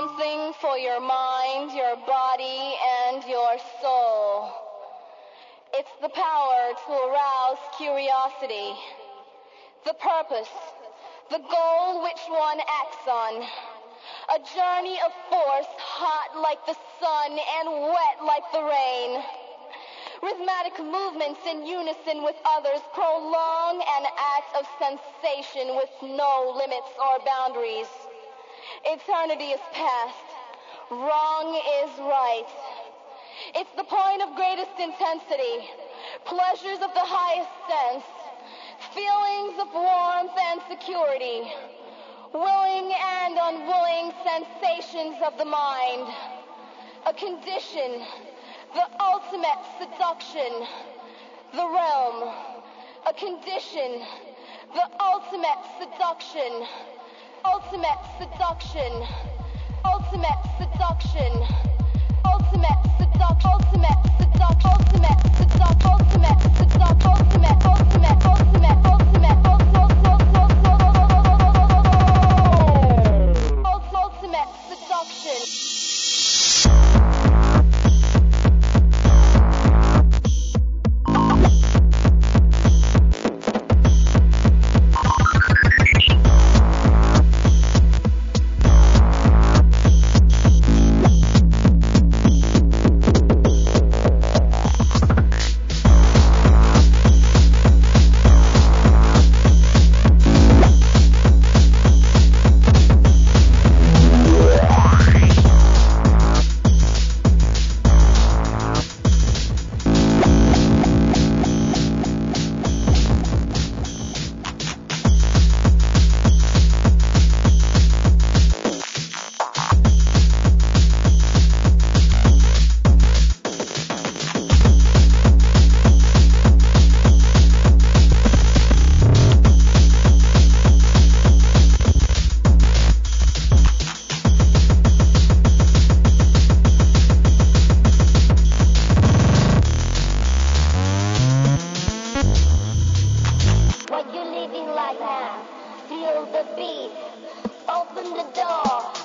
something for your mind, your body, and your soul. It's the power to arouse curiosity, the purpose, the goal which one acts on. A journey of force, hot like the sun and wet like the rain. Rhythmic movements in unison with others prolong an act of sensation with no limits or boundaries. Eternity is past. Wrong is right. It's the point of greatest intensity. Pleasures of the highest sense. Feelings of warmth and security willing and unwilling sensations of the mind, a condition, the ultimate seduction, the realm, a condition, the ultimate seduction, ultimate seduction, ultimate seduction, ultimate seduction, ultimate seduction, ultimate seduction, ultimate seduction. feel the beat. Open the door.